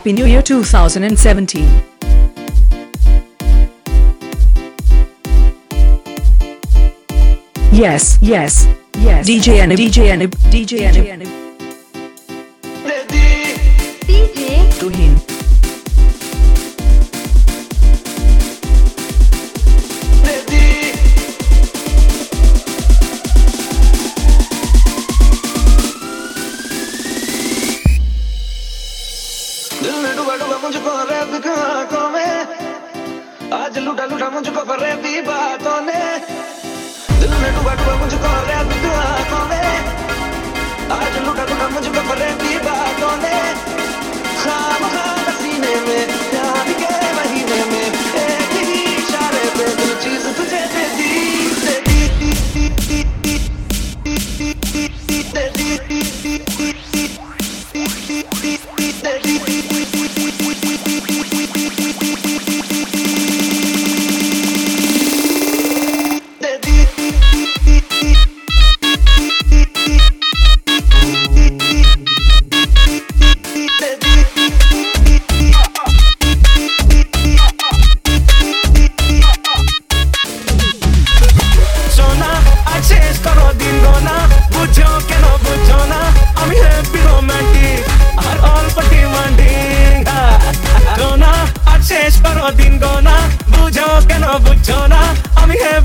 Happy New Year 2017. Yes, yes, yes. DJ and DJ and DJ and आज लूटा लूटा मुझको पर रहती बातों ने दिल में डूबा डूबा मुझको रहती दुआतों ने आज लूटा लूटा मुझको पर रहती দিন গোনা বুঝো কেন বুঝো না আমি হ্যাঁ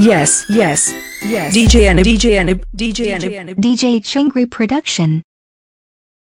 Yes, yes, yes. DJ and DJ and DJ and DJ Chingri production.